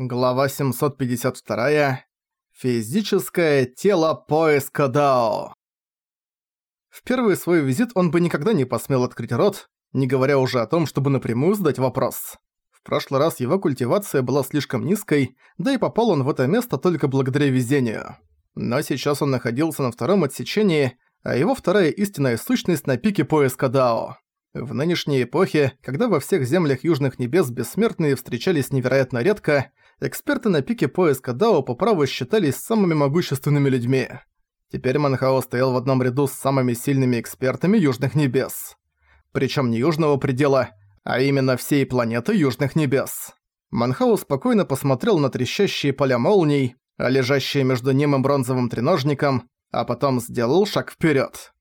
Глава 752. Физическое тело поиска Дао. В первый свой визит он бы никогда не посмел открыть рот, не говоря уже о том, чтобы напрямую задать вопрос. В прошлый раз его культивация была слишком низкой, да и попал он в это место только благодаря везению. Но сейчас он находился на втором отсечении, а его вторая истинная сущность на пике поиска Дао. В нынешней эпохе, когда во всех землях Южных Небес бессмертные встречались невероятно редко, эксперты на пике поиска Дао по праву считались самыми могущественными людьми. Теперь Манхао стоял в одном ряду с самыми сильными экспертами Южных Небес. Причем не Южного предела, а именно всей планеты Южных Небес. Манхао спокойно посмотрел на трещащие поля молний, лежащие между ним и бронзовым треножником, а потом сделал шаг вперед.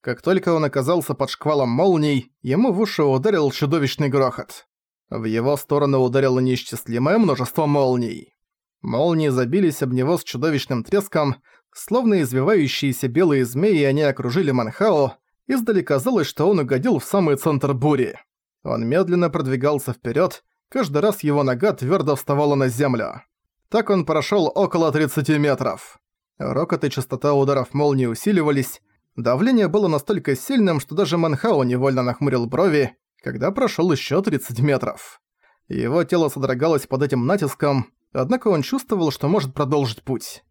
Как только он оказался под шквалом молний, ему в уши ударил чудовищный грохот. В его сторону ударило неисчислимое множество молний. Молнии забились об него с чудовищным треском, словно извивающиеся белые змеи они окружили Манхао, издали казалось, что он угодил в самый центр бури. Он медленно продвигался вперед, каждый раз его нога твердо вставала на землю. Так он прошел около 30 метров. Рокот и частота ударов молнии усиливались, давление было настолько сильным, что даже Манхао невольно нахмурил брови, когда прошел еще 30 метров. Его тело содрогалось под этим натиском, однако он чувствовал, что может продолжить путь.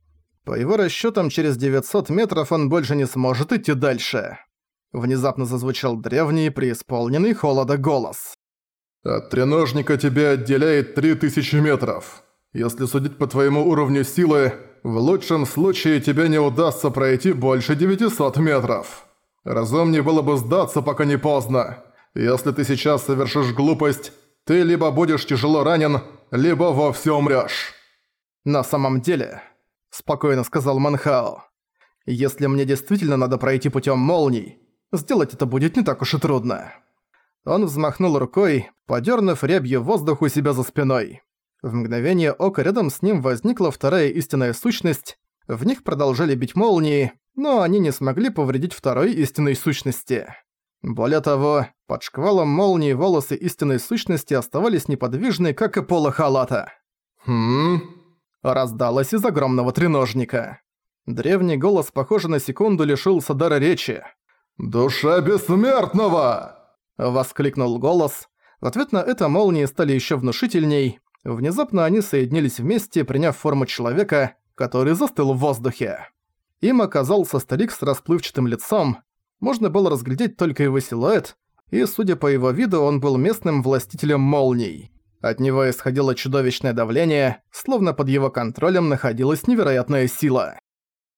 По его расчетам, через 900 метров он больше не сможет идти дальше. Внезапно зазвучал древний, преисполненный холода голос. «От треножника тебя отделяет 3000 метров. Если судить по твоему уровню силы, в лучшем случае тебе не удастся пройти больше 900 метров. Разумнее было бы сдаться, пока не поздно. Если ты сейчас совершишь глупость, ты либо будешь тяжело ранен, либо вовсе умрёшь». «На самом деле», — спокойно сказал Манхао, «если мне действительно надо пройти путём молний, сделать это будет не так уж и трудно». Он взмахнул рукой, подёрнув рябью воздух у себя за спиной. В мгновение ока рядом с ним возникла вторая истинная сущность, в них продолжали бить молнии, но они не смогли повредить второй истинной сущности. Более того, под шквалом молнии волосы истинной сущности оставались неподвижны, как и поло халата. «Хм...» Раздалось из огромного треножника. Древний голос, похоже, на секунду лишился дара речи. «Душа бессмертного!» Воскликнул голос. В ответ на это молнии стали еще внушительней. Внезапно они соединились вместе, приняв форму человека, который застыл в воздухе. Им оказался старик с расплывчатым лицом, можно было разглядеть только его силуэт, и, судя по его виду, он был местным властителем молний. От него исходило чудовищное давление, словно под его контролем находилась невероятная сила.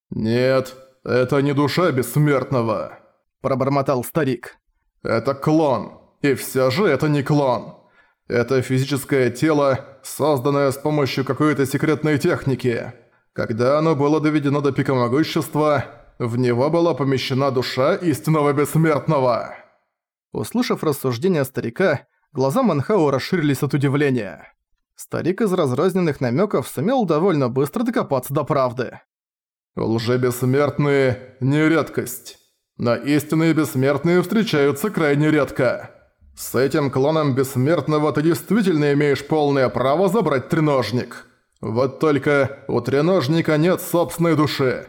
«Нет, это не душа бессмертного», – пробормотал старик. «Это клон, и все же это не клон. Это физическое тело, созданное с помощью какой-то секретной техники. Когда оно было доведено до пика могущества, в него была помещена душа истинного бессмертного. Услышав рассуждения старика, глаза Манхау расширились от удивления. Старик из разрозненных намеков сумел довольно быстро докопаться до правды. «Лжебессмертные – не редкость. Но истинные бессмертные встречаются крайне редко. С этим клоном бессмертного ты действительно имеешь полное право забрать треножник. Вот только у треножника нет собственной души.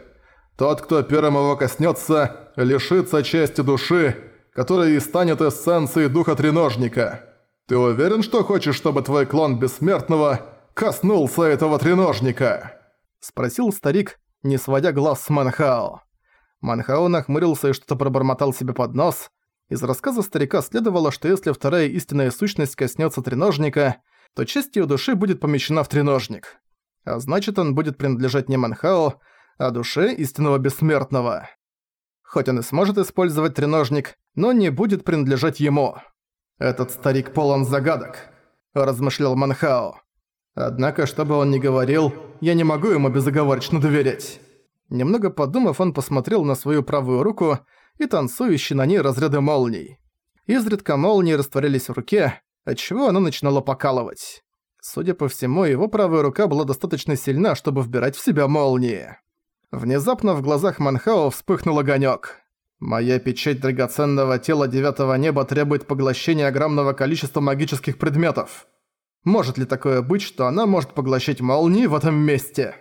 Тот, кто первым его коснется, лишится части души, которая и станет эссенцией духа треножника. Ты уверен, что хочешь, чтобы твой клон бессмертного коснулся этого треножника?» Спросил старик, не сводя глаз с Манхао. Манхао нахмурился и что-то пробормотал себе под нос. Из рассказа старика следовало, что если вторая истинная сущность коснется треножника, то часть ее души будет помещена в треножник. А значит, он будет принадлежать не Манхао, о душе истинного бессмертного. Хоть он и сможет использовать треножник, но не будет принадлежать ему. «Этот старик полон загадок», – размышлял Манхао. «Однако, что бы он ни говорил, я не могу ему безоговорочно доверять». Немного подумав, он посмотрел на свою правую руку и танцующие на ней разряды молний. Изредка молнии растворялись в руке, отчего она начинала покалывать. Судя по всему, его правая рука была достаточно сильна, чтобы вбирать в себя молнии. Внезапно в глазах Манхао вспыхнул огонёк. «Моя печать драгоценного тела девятого неба требует поглощения огромного количества магических предметов. Может ли такое быть, что она может поглощать молнии в этом месте?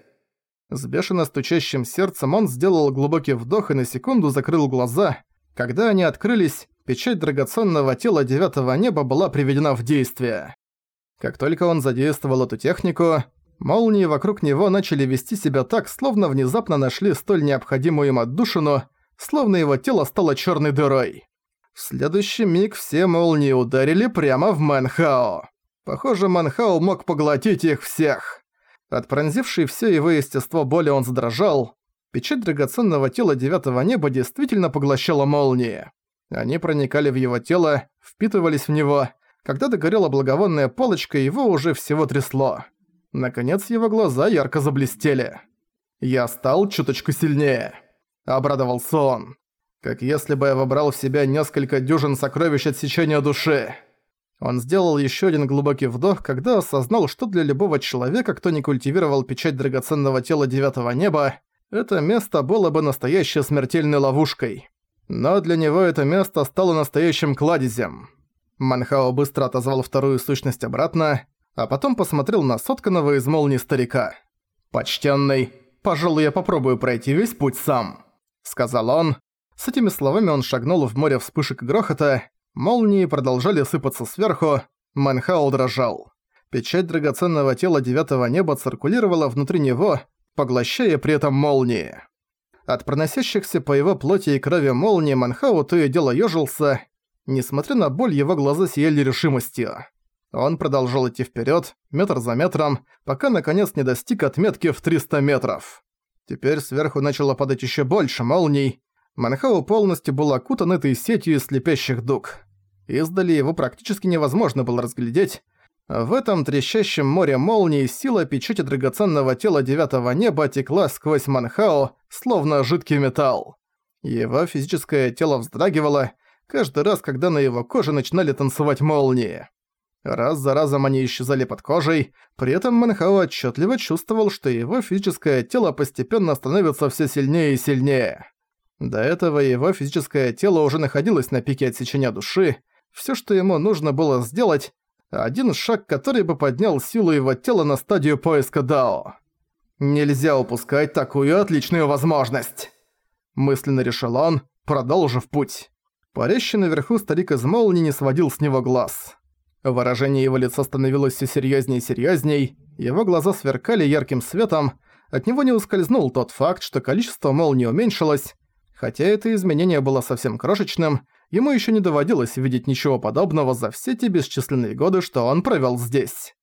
С бешено стучащим сердцем он сделал глубокий вдох и на секунду закрыл глаза. Когда они открылись, печать драгоценного тела девятого неба была приведена в действие. Как только он задействовал эту технику, молнии вокруг него начали вести себя так, словно внезапно нашли столь необходимую им отдушину, словно его тело стало черной дырой. В следующий миг все молнии ударили прямо в Мэнхао. Похоже, Манхау мог поглотить их всех. От пронзившей все его естество боли он задрожал. Печать драгоценного тела девятого неба действительно поглощала молнии. Они проникали в его тело, впитывались в него. Когда догорела благовонная палочка, его уже всего трясло. Наконец его глаза ярко заблестели. «Я стал чуточку сильнее», — обрадовался он. «Как если бы я вобрал в себя несколько дюжин сокровищ отсечения души». Он сделал еще один глубокий вдох, когда осознал, что для любого человека, кто не культивировал печать драгоценного тела девятого неба, это место было бы настоящей смертельной ловушкой. Но для него это место стало настоящим кладезем. Манхао быстро отозвал вторую сущность обратно, а потом посмотрел на сотканного из молнии старика. «Почтенный, пожалуй, я попробую пройти весь путь сам», — сказал он. С этими словами он шагнул в море вспышек и грохота, Молнии продолжали сыпаться сверху, Манхау дрожал. Печать драгоценного тела девятого неба циркулировала внутри него, поглощая при этом молнии. От проносящихся по его плоти и крови молнии Манхау то и дело ёжился. Несмотря на боль, его глаза сияли решимостью. Он продолжал идти вперед, метр за метром, пока наконец не достиг отметки в 300 метров. Теперь сверху начало падать еще больше молний, Манхау полностью был окутан этой сетью слепящих дуг. Издали его практически невозможно было разглядеть. В этом трещащем море молний сила печати драгоценного тела девятого неба текла сквозь Манхао, словно жидкий металл. Его физическое тело вздрагивало каждый раз, когда на его коже начинали танцевать молнии. Раз за разом они исчезали под кожей, при этом Манхао отчетливо чувствовал, что его физическое тело постепенно становится все сильнее и сильнее. До этого его физическое тело уже находилось на пике отсечения души. Все, что ему нужно было сделать, один шаг, который бы поднял силу его тела на стадию поиска Дао. Нельзя упускать такую отличную возможность. Мысленно решил он, продолжив путь. Парящий наверху старик из молнии не сводил с него глаз. Выражение его лица становилось все серьезнее и серьезней, его глаза сверкали ярким светом, от него не ускользнул тот факт, что количество молний уменьшилось, Хотя это изменение было совсем крошечным, ему еще не доводилось видеть ничего подобного за все те бесчисленные годы, что он провел здесь.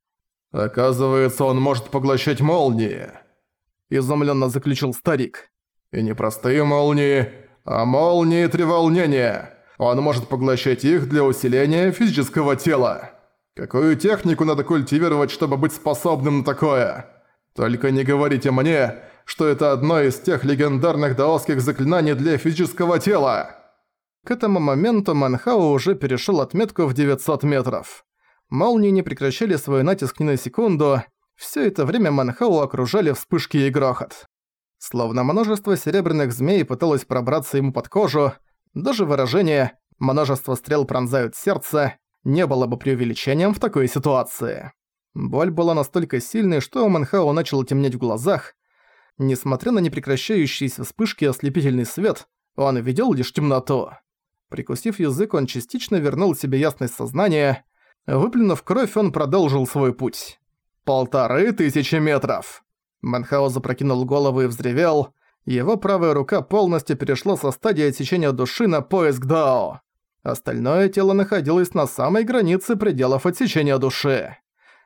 «Оказывается, он может поглощать молнии», – изумленно заключил старик. «И не простые молнии, а молнии треволнения. Он может поглощать их для усиления физического тела. Какую технику надо культивировать, чтобы быть способным на такое? Только не говорите мне, что это одно из тех легендарных даосских заклинаний для физического тела. К этому моменту Манхао уже перешел отметку в 900 метров. Молнии не прекращали свой натиск ни на секунду, все это время Манхау окружали вспышки и грохот. Словно множество серебряных змей пыталось пробраться ему под кожу, даже выражение «множество стрел пронзают сердце» не было бы преувеличением в такой ситуации. Боль была настолько сильной, что у Манхау начало темнеть в глазах, Несмотря на непрекращающиеся вспышки и ослепительный свет, он видел лишь темноту. Прикусив язык, он частично вернул себе ясность сознания. Выплюнув кровь, он продолжил свой путь. Полторы тысячи метров. Манхао запрокинул голову и взревел. Его правая рука полностью перешла со стадии отсечения души на поиск Дао. Остальное тело находилось на самой границе пределов отсечения души.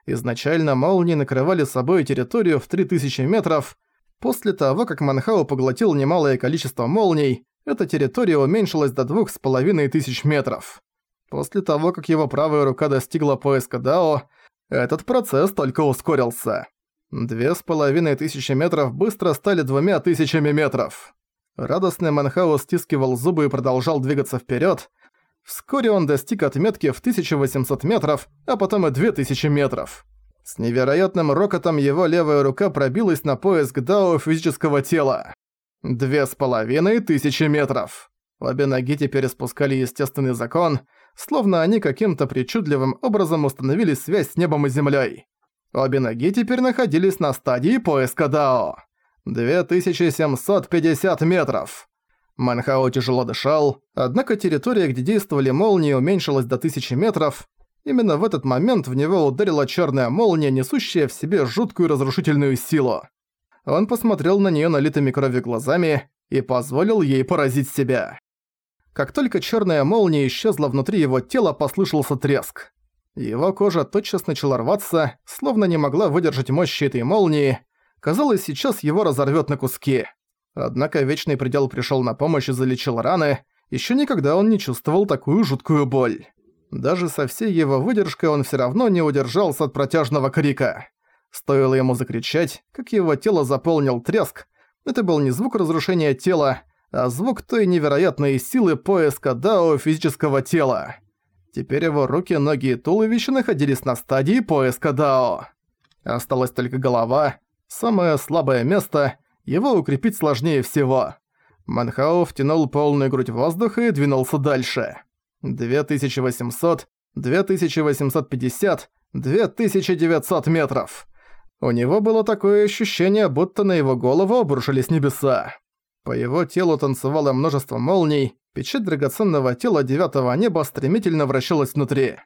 Изначально молнии накрывали собой территорию в 3000 метров, После того, как Манхау поглотил немалое количество молний, эта территория уменьшилась до двух с половиной тысяч метров. После того, как его правая рука достигла поиска Дао, этот процесс только ускорился. Две с половиной тысячи метров быстро стали двумя тысячами метров. Радостный Манхау стискивал зубы и продолжал двигаться вперед. Вскоре он достиг отметки в 1800 метров, а потом и 2000 метров. С невероятным рокотом его левая рука пробилась на поиск Дао физического тела. Две с половиной тысячи метров. Обе ноги теперь испускали естественный закон, словно они каким-то причудливым образом установили связь с небом и землей. Обе ноги теперь находились на стадии поиска Дао. 2750 метров. Манхао тяжело дышал, однако территория, где действовали молнии, уменьшилась до 1000 метров. Именно в этот момент в него ударила черная молния, несущая в себе жуткую разрушительную силу. Он посмотрел на нее налитыми кровью глазами и позволил ей поразить себя. Как только черная молния исчезла внутри его тела, послышался треск. Его кожа тотчас начала рваться, словно не могла выдержать мощи этой молнии. Казалось, сейчас его разорвет на куски. Однако Вечный Предел пришел на помощь и залечил раны. Еще никогда он не чувствовал такую жуткую боль. Даже со всей его выдержкой он все равно не удержался от протяжного крика. Стоило ему закричать, как его тело заполнил треск. Это был не звук разрушения тела, а звук той невероятной силы поиска Дао физического тела. Теперь его руки, ноги и туловище находились на стадии поиска Дао. Осталась только голова, самое слабое место, его укрепить сложнее всего. Манхао втянул полную грудь воздуха и двинулся дальше. 2800, 2850, 2900 метров. У него было такое ощущение, будто на его голову обрушились небеса. По его телу танцевало множество молний, печать драгоценного тела девятого неба стремительно вращалась внутри.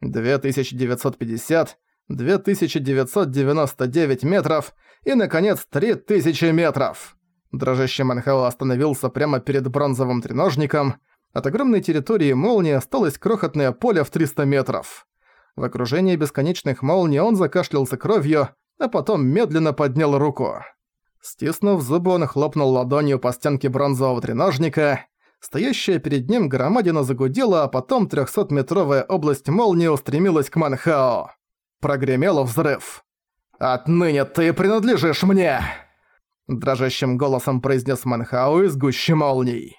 2950, 2999 метров и, наконец, 3000 метров. Дрожащий Манхао остановился прямо перед бронзовым треножником. От огромной территории молнии осталось крохотное поле в 300 метров. В окружении бесконечных молний он закашлялся кровью, а потом медленно поднял руку. Стиснув зубы, он хлопнул ладонью по стенке бронзового треножника. Стоящая перед ним громадина загудела, а потом трехсотметровая область молнии устремилась к Манхао. Прогремел взрыв. «Отныне ты принадлежишь мне!» Дрожащим голосом произнес Манхао из гущи молний.